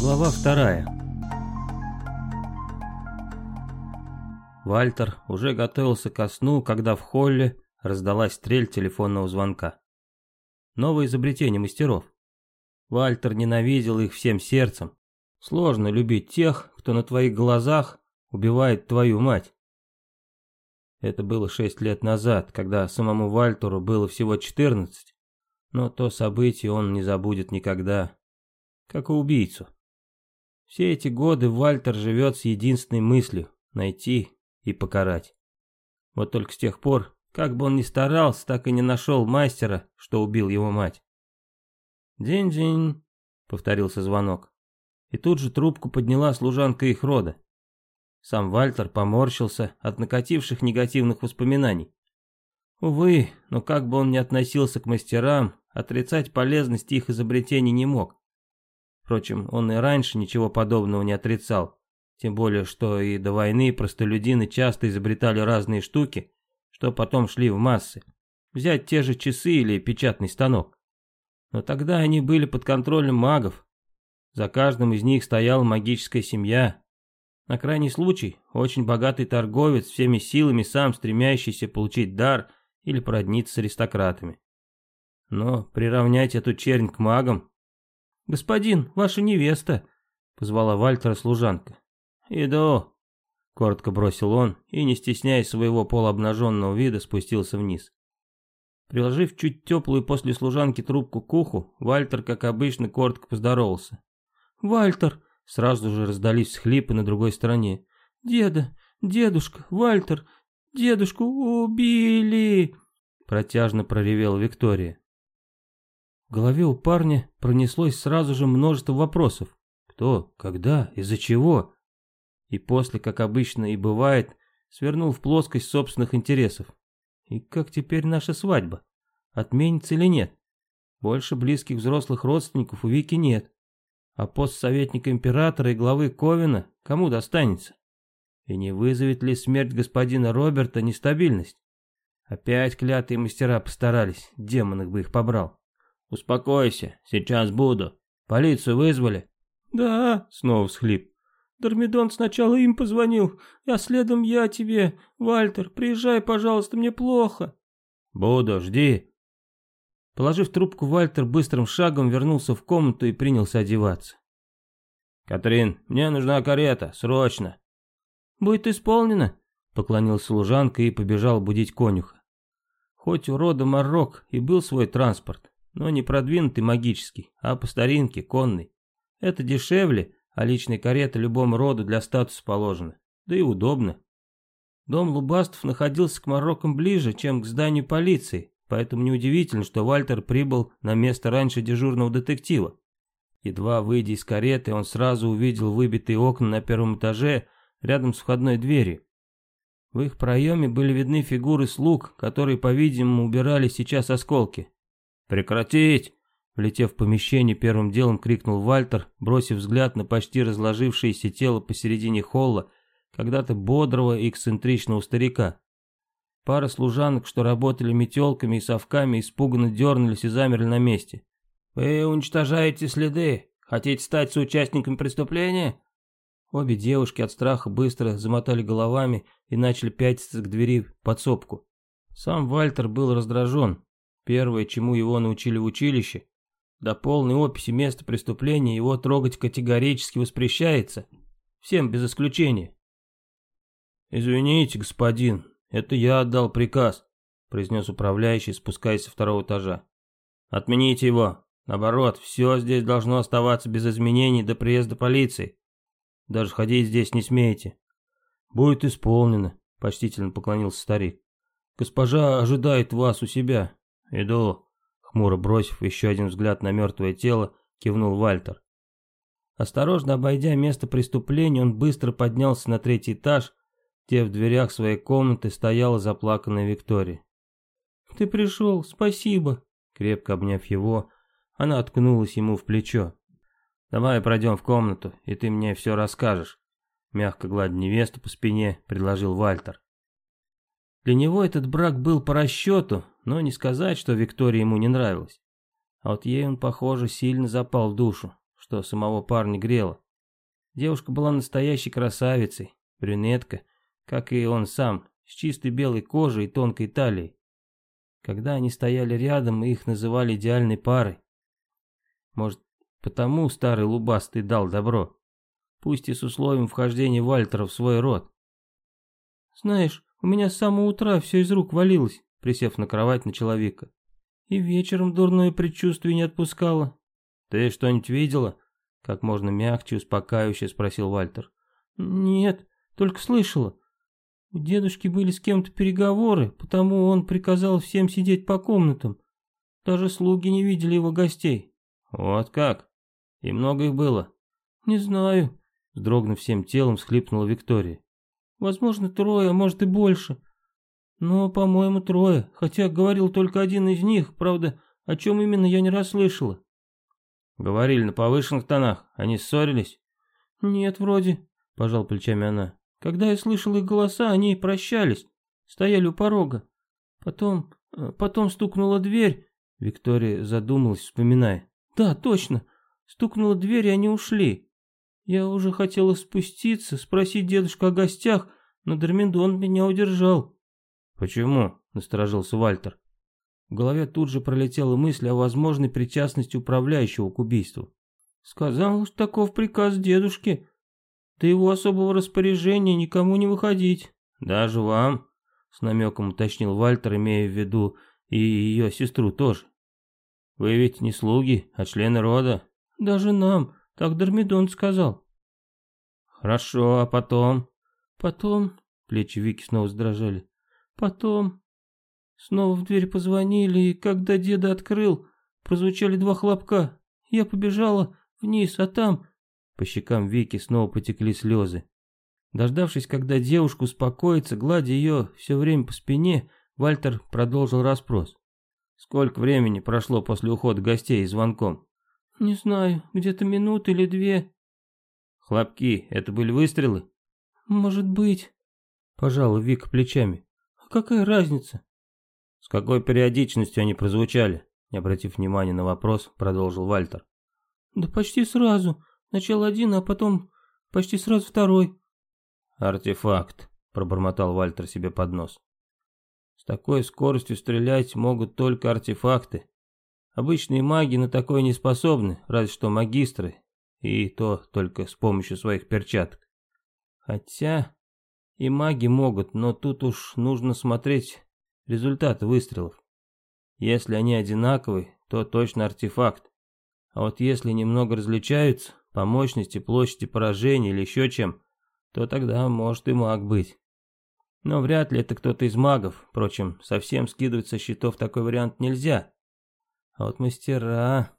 Глава вторая. Вальтер уже готовился ко сну, когда в холле раздалась стрель телефонного звонка. Новое изобретение мастеров. Вальтер ненавидел их всем сердцем. Сложно любить тех, кто на твоих глазах убивает твою мать. Это было шесть лет назад, когда самому Вальтеру было всего четырнадцать, но то событие он не забудет никогда, как и убийцу. Все эти годы Вальтер живет с единственной мыслью — найти и покарать. Вот только с тех пор, как бы он ни старался, так и не нашел мастера, что убил его мать. «День-день», — повторился звонок. И тут же трубку подняла служанка их рода. Сам Вальтер поморщился от накативших негативных воспоминаний. Увы, но как бы он ни относился к мастерам, отрицать полезность их изобретений не мог. Впрочем, он и раньше ничего подобного не отрицал. Тем более, что и до войны простолюдины часто изобретали разные штуки, что потом шли в массы. Взять те же часы или печатный станок. Но тогда они были под контролем магов. За каждым из них стояла магическая семья. На крайний случай, очень богатый торговец, всеми силами сам стремящийся получить дар или породниться с аристократами. Но приравнять эту чернь к магам «Господин, ваша невеста!» — позвала Вальтера служанка. «Иду!» — коротко бросил он и, не стесняясь своего полуобнаженного вида, спустился вниз. Приложив чуть теплую после служанки трубку к уху, Вальтер, как обычно, коротко поздоровался. «Вальтер!» — сразу же раздались схлипы на другой стороне. «Деда! Дедушка! Вальтер! Дедушку убили!» Протяжно проревела Виктория. В голове у парня пронеслось сразу же множество вопросов. Кто, когда, из-за чего? И после, как обычно и бывает, свернул в плоскость собственных интересов. И как теперь наша свадьба? Отменится или нет? Больше близких взрослых родственников у Вики нет. А пост советника императора и главы Ковина кому достанется? И не вызовет ли смерть господина Роберта нестабильность? Опять клятые мастера постарались, демон их бы их побрал. «Успокойся, сейчас буду. Полицию вызвали?» «Да», — снова всхлип. «Дормидон сначала им позвонил, а следом я тебе. Вальтер, приезжай, пожалуйста, мне плохо». «Буду, жди». Положив трубку, Вальтер быстрым шагом вернулся в комнату и принялся одеваться. «Катрин, мне нужна карета, срочно». «Будет исполнено», — поклонился служанка и побежал будить конюха. Хоть у рода Марок и был свой транспорт, но не продвинутый магический, а по старинке, конный. Это дешевле, а личная карета любому роду для статуса положена. Да и удобно. Дом Лубастов находился к Мароккам ближе, чем к зданию полиции, поэтому неудивительно, что Вальтер прибыл на место раньше дежурного детектива. Едва выйдя из кареты, он сразу увидел выбитые окна на первом этаже рядом с входной дверью. В их проеме были видны фигуры слуг, которые, по-видимому, убирали сейчас осколки. «Прекратить!» Влетев в помещение, первым делом крикнул Вальтер, бросив взгляд на почти разложившееся тело посередине холла, когда-то бодрого и эксцентричного старика. Пара служанок, что работали метелками и совками, испуганно дернулись и замерли на месте. «Вы уничтожаете следы? Хотите стать соучастником преступления?» Обе девушки от страха быстро замотали головами и начали пятиться к двери подсобку. Сам Вальтер был раздражен, Первое, чему его научили в училище, до полной описи места преступления его трогать категорически воспрещается. Всем без исключения. «Извините, господин, это я отдал приказ», произнес управляющий, спускаясь со второго этажа. «Отмените его. Наоборот, все здесь должно оставаться без изменений до приезда полиции. Даже ходить здесь не смеете». «Будет исполнено», — почтительно поклонился старик. «Госпожа ожидает вас у себя. «Иду», — хмуро бросив еще один взгляд на мертвое тело, кивнул Вальтер. Осторожно обойдя место преступления, он быстро поднялся на третий этаж, где в дверях своей комнаты стояла заплаканная Виктория. «Ты пришел, спасибо!» Крепко обняв его, она откнулась ему в плечо. «Давай пройдем в комнату, и ты мне все расскажешь», мягко гладя невесту по спине, предложил Вальтер. Для него этот брак был по расчету, но не сказать, что Виктория ему не нравилась. А вот ей он, похоже, сильно запал в душу, что самого парня грело. Девушка была настоящей красавицей, брюнетка, как и он сам, с чистой белой кожей и тонкой талией. Когда они стояли рядом, их называли идеальной парой. Может, потому старый лубастый дал добро. Пусть и с условием вхождения Вальтера в свой род. «Знаешь, у меня с самого утра все из рук валилось», присев на кровать на человека. «И вечером дурное предчувствие не отпускало». «Ты что-нибудь видела?» Как можно мягче, успокаивающе спросил Вальтер. «Нет, только слышала. У дедушки были с кем-то переговоры, потому он приказал всем сидеть по комнатам. Даже слуги не видели его гостей. Вот как? И много их было? Не знаю. Вздрогнув всем телом, схлипнула Виктория. Возможно, трое, а может и больше. Но, по-моему, трое, хотя говорил только один из них, правда, о чем именно я не расслышала. Говорили на повышенных тонах, они ссорились? Нет, вроде, пожал плечами она. Когда я слышал их голоса, они прощались, стояли у порога. Потом, э, потом стукнула дверь. Виктория задумалась, вспоминая. Да, точно. Стукнула дверь, и они ушли. Я уже хотела спуститься, спросить дедушку о гостях, но Дорминдон меня удержал. Почему? Насторожился Вальтер. В голове тут же пролетела мысль о возможной причастности управляющего к убийству. Сказал, что таков приказ дедушки. До его особого распоряжения никому не выходить. Даже вам? С намеком уточнил Вальтер, имея в виду и ее сестру тоже. Вы ведь не слуги, а члены рода. Даже нам, так Дормидон сказал. Хорошо, а потом? Потом, плечи Вики снова задрожали. Потом, снова в дверь позвонили, и когда деда открыл, прозвучали два хлопка. Я побежала вниз, а там по щекам Вики снова потекли слезы. Дождавшись, когда девушка успокоится, гладя ее все время по спине, Вальтер продолжил расспрос. «Сколько времени прошло после ухода гостей и звонком?» «Не знаю, где-то минут или две». «Хлопки, это были выстрелы?» «Может быть», — пожала Вика плечами. «А какая разница?» «С какой периодичностью они прозвучали?» Не обратив внимания на вопрос, продолжил Вальтер. «Да почти сразу. Сначала один, а потом почти сразу второй. Артефакт, пробормотал Вальтер себе под нос. С такой скоростью стрелять могут только артефакты. Обычные маги на такое не способны, разве что магистры, и то только с помощью своих перчаток. Хотя и маги могут, но тут уж нужно смотреть результаты выстрелов. Если они одинаковые, то точно артефакт. А вот если немного различаются, по мощности, площади поражения или еще чем, то тогда может и маг быть. Но вряд ли это кто-то из магов, впрочем, совсем скидывать со счетов такой вариант нельзя. А вот мастера...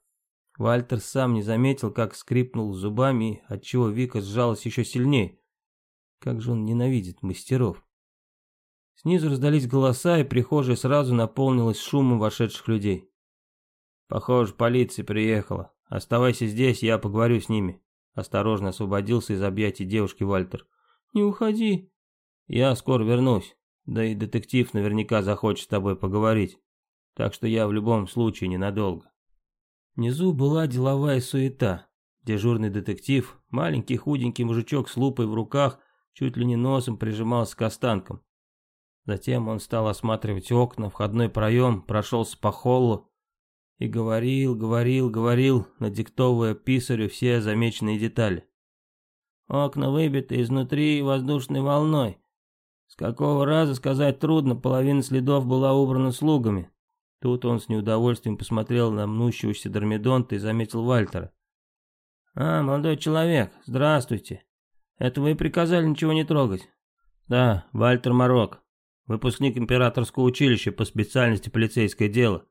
Вальтер сам не заметил, как скрипнул зубами, отчего Вика сжалась еще сильнее. Как же он ненавидит мастеров. Снизу раздались голоса, и прихожая сразу наполнилась шумом вошедших людей. Похоже, полиция приехала. «Оставайся здесь, я поговорю с ними». Осторожно освободился из объятий девушки Вальтер. «Не уходи». «Я скоро вернусь. Да и детектив наверняка захочет с тобой поговорить. Так что я в любом случае ненадолго». Внизу была деловая суета. Дежурный детектив, маленький худенький мужичок с лупой в руках, чуть ли не носом прижимался к останкам. Затем он стал осматривать окна, входной проем, прошелся по холлу, и говорил, говорил, говорил, надиктовывая писарю все замеченные детали. Окна выбиты изнутри воздушной волной. С какого раза сказать трудно, половина следов была убрана слугами. Тут он с неудовольствием посмотрел на мнущегося Дормидонта и заметил Вальтера. «А, молодой человек, здравствуйте. Это вы приказали ничего не трогать?» «Да, Вальтер Марок, выпускник императорского училища по специальности полицейское дело.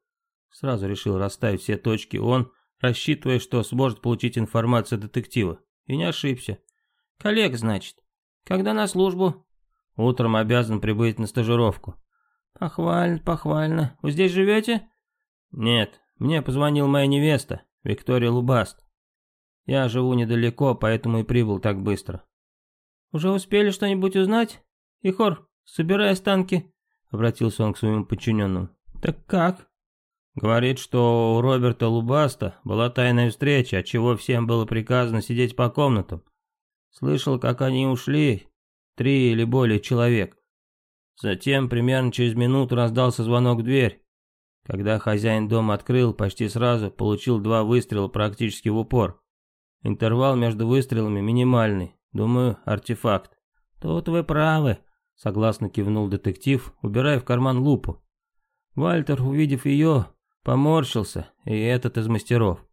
Сразу решил расставить все точки он, рассчитывая, что сможет получить информацию детектива. И не ошибся. Коллег, значит. Когда на службу? Утром обязан прибыть на стажировку. Похвально, похвально. Вы здесь живете? Нет, мне позвонила моя невеста, Виктория Лубаст. Я живу недалеко, поэтому и прибыл так быстро. Уже успели что-нибудь узнать? Ихор, собирай останки, обратился он к своему подчиненному. Так как? Говорит, что у Роберта Лубаста была тайная встреча, от чего всем было приказано сидеть по комнатам. Слышал, как они ушли, три или более человек. Затем, примерно через минуту, раздался звонок в дверь. Когда хозяин дома открыл, почти сразу получил два выстрела практически в упор. Интервал между выстрелами минимальный. Думаю, артефакт. Тут вы правы, согласно кивнул детектив, убирая в карман лупу. Вальтер, увидев ее, поморщился, и этот из мастеров.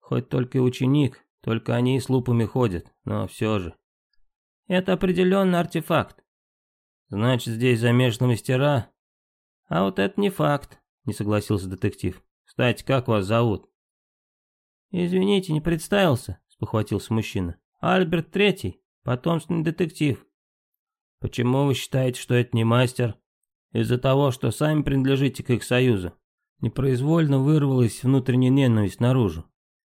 Хоть только ученик, только они с лупами ходят, но все же. Это определенно артефакт. Значит, здесь замешаны мастера? А вот это не факт, не согласился детектив. Кстати, как вас зовут? Извините, не представился, спохватился мужчина. Альберт Третий, потомственный детектив. Почему вы считаете, что это не мастер? Из-за того, что сами принадлежите к их союзу. Непроизвольно вырвалась внутренняя ненависть наружу.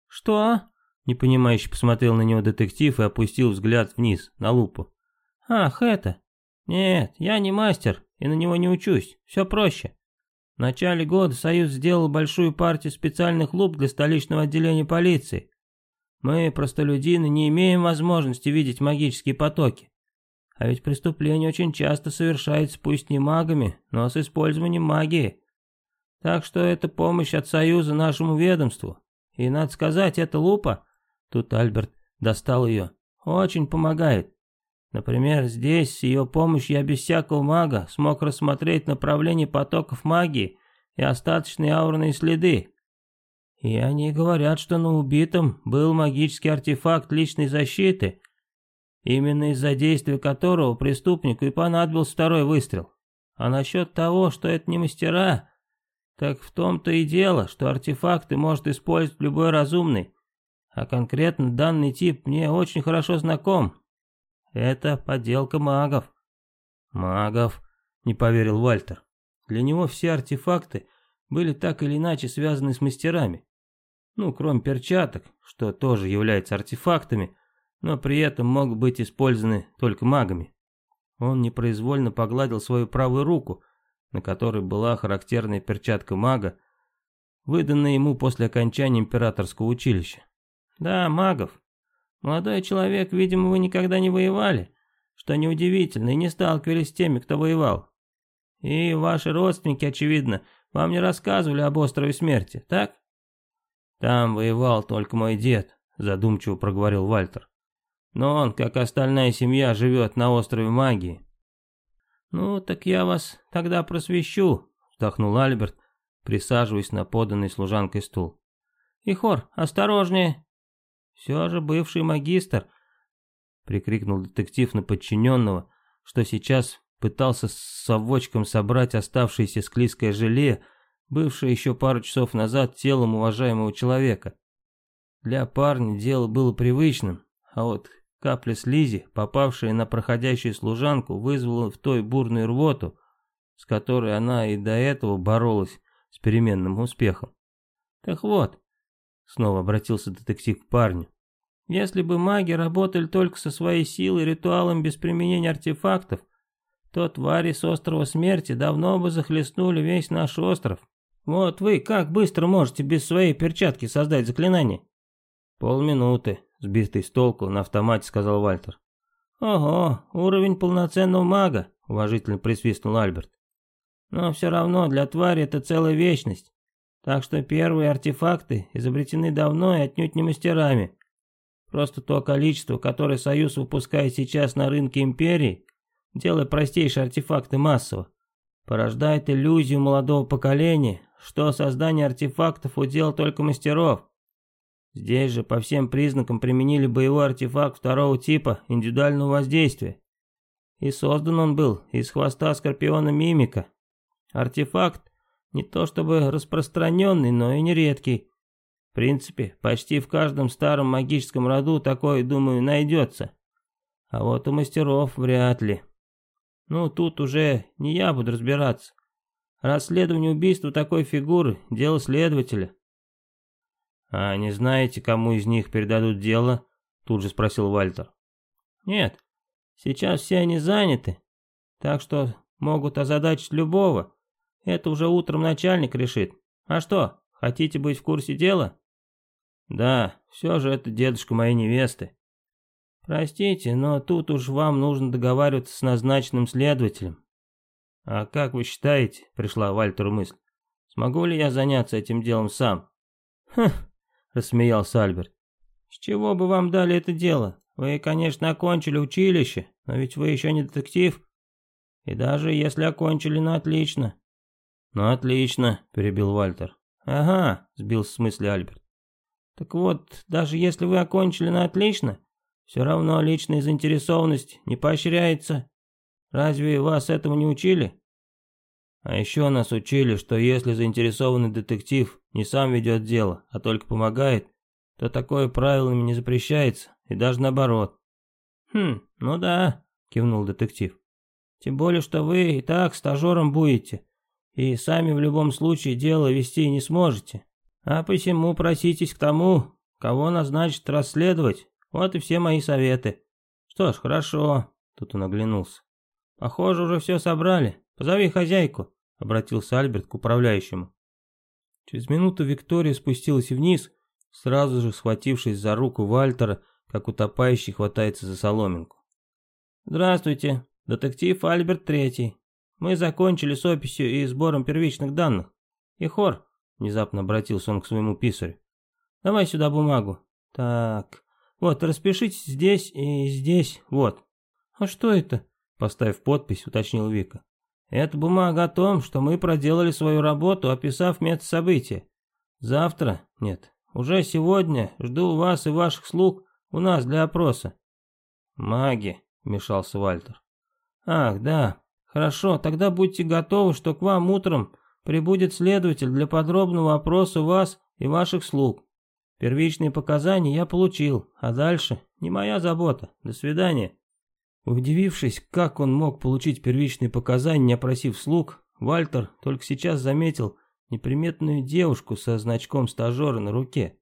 Что? Непонимающе посмотрел на него детектив и опустил взгляд вниз, на лупу. Ах, это. Нет, я не мастер и на него не учусь. Все проще. В начале года Союз сделал большую партию специальных луп для столичного отделения полиции. Мы, простолюдины, не имеем возможности видеть магические потоки. А ведь преступление очень часто совершается пусть не магами, но с использованием магии. Так что это помощь от Союза нашему ведомству. И, надо сказать, эта лупа, тут Альберт достал ее, очень помогает. Например, здесь с ее помощью я без всякого мага смог рассмотреть направление потоков магии и остаточные аурные следы. И они говорят, что на убитом был магический артефакт личной защиты, именно из-за действия которого преступнику и понадобился второй выстрел. А насчет того, что это не мастера, так в том-то и дело, что артефакты может использовать любой разумный, а конкретно данный тип мне очень хорошо знаком. Это подделка магов. Магов, не поверил Вальтер. Для него все артефакты были так или иначе связаны с мастерами. Ну, кроме перчаток, что тоже является артефактами, но при этом могут быть использованы только магами. Он непроизвольно погладил свою правую руку, на которой была характерная перчатка мага, выданная ему после окончания императорского училища. Да, магов. Молодой человек, видимо, вы никогда не воевали, что неудивительно, и не сталкивались с теми, кто воевал. И ваши родственники, очевидно, вам не рассказывали об острове смерти, так? Там воевал только мой дед, задумчиво проговорил Вальтер. Но он, как остальная семья, живет на острове магии. Ну, так я вас тогда просвещу, вздохнул Альберт, присаживаясь на поданный служанкой стул. Ихор, осторожнее. Все же бывший магистр, прикрикнул детектив на подчиненного, что сейчас пытался с совочком собрать оставшееся склизкое желе, бывшее еще пару часов назад телом уважаемого человека. Для парня дело было привычным, а вот капля слизи, попавшая на проходящую служанку, вызвала в той бурную рвоту, с которой она и до этого боролась с переменным успехом. Так вот, снова обратился детектив к парню, если бы маги работали только со своей силой ритуалом без применения артефактов, то твари с острова смерти давно бы захлестнули весь наш остров. Вот вы как быстро можете без своей перчатки создать заклинание? Полминуты, сбитый с толку, на автомате сказал Вальтер. Ого, уровень полноценного мага, уважительно присвистнул Альберт. Но все равно для твари это целая вечность. Так что первые артефакты изобретены давно и отнюдь не мастерами. Просто то количество, которое Союз выпускает сейчас на рынке Империи, делая простейшие артефакты массово, порождает иллюзию молодого поколения, что создание артефактов удел только мастеров. Здесь же по всем признакам применили боевой артефакт второго типа индивидуального воздействия. И создан он был из хвоста скорпиона мимика. Артефакт не то чтобы распространенный, но и нередкий. В принципе, почти в каждом старом магическом роду такое, думаю, найдется. А вот у мастеров вряд ли. Ну, тут уже не я буду разбираться. Расследование убийства такой фигуры – дело следователя. «А не знаете, кому из них передадут дело?» Тут же спросил Вальтер. «Нет, сейчас все они заняты, так что могут озадачить любого. Это уже утром начальник решит. А что, хотите быть в курсе дела? Да, все же это дедушка моей невесты. Простите, но тут уж вам нужно договариваться с назначенным следователем. А как вы считаете, пришла Вальтеру мысль, смогу ли я заняться этим делом сам? Хм, рассмеялся Альберт. С чего бы вам дали это дело? Вы, конечно, окончили училище, но ведь вы еще не детектив. И даже если окончили, ну отлично. Ну отлично, перебил Вальтер. Ага, сбился с мысли Альберт. Так вот, даже если вы окончили на отлично, все равно личная заинтересованность не поощряется. Разве вас этому не учили? А еще нас учили, что если заинтересованный детектив не сам ведет дело, а только помогает, то такое правилами не запрещается, и даже наоборот. Хм, ну да, кивнул детектив. Тем более, что вы и так стажером будете, и сами в любом случае дело вести не сможете. А посему проситесь к тому, кого назначит расследовать. Вот и все мои советы. Что ж, хорошо. Тут он оглянулся. Похоже, уже все собрали. Позови хозяйку, обратился Альберт к управляющему. Через минуту Виктория спустилась вниз, сразу же схватившись за руку Вальтера, как утопающий хватается за соломинку. «Здравствуйте, детектив Альберт Третий. Мы закончили с описью и сбором первичных данных. И хор, Внезапно обратился он к своему писарю. «Давай сюда бумагу. Так, вот, распишитесь здесь и здесь, вот». «А что это?» Поставив подпись, уточнил Вика. «Это бумага о том, что мы проделали свою работу, описав метод события. Завтра, нет, уже сегодня жду вас и ваших слуг у нас для опроса». «Маги», — вмешался Вальтер. «Ах, да, хорошо, тогда будьте готовы, что к вам утром Прибудет следователь для подробного опроса вас и ваших слуг. Первичные показания я получил, а дальше не моя забота. До свидания. Удивившись, как он мог получить первичные показания, не опросив слуг, Вальтер только сейчас заметил неприметную девушку со значком стажера на руке.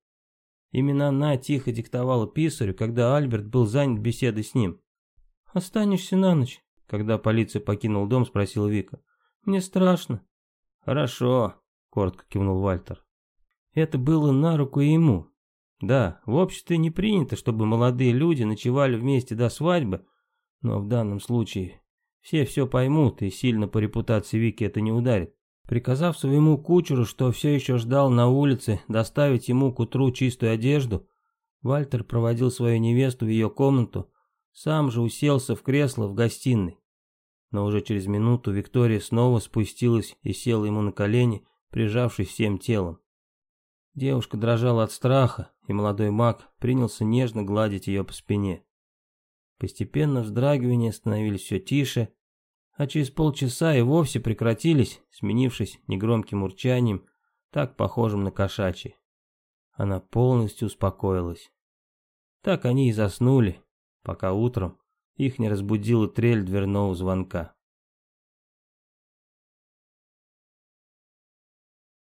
Именно она тихо диктовала писарю, когда Альберт был занят беседой с ним. «Останешься на ночь?» Когда полиция покинул дом, спросил Вика. «Мне страшно». «Хорошо», — коротко кивнул Вальтер. Это было на руку ему. Да, в обществе не принято, чтобы молодые люди ночевали вместе до свадьбы, но в данном случае все все поймут, и сильно по репутации Вики это не ударит. Приказав своему кучеру, что все еще ждал на улице, доставить ему к утру чистую одежду, Вальтер проводил свою невесту в ее комнату, сам же уселся в кресло в гостиной но уже через минуту Виктория снова спустилась и села ему на колени, прижавшись всем телом. Девушка дрожала от страха, и молодой маг принялся нежно гладить ее по спине. Постепенно вздрагивания становились все тише, а через полчаса и вовсе прекратились, сменившись негромким урчанием, так похожим на кошачий. Она полностью успокоилась. Так они и заснули, пока утром их не разбудила трель дверного звонка.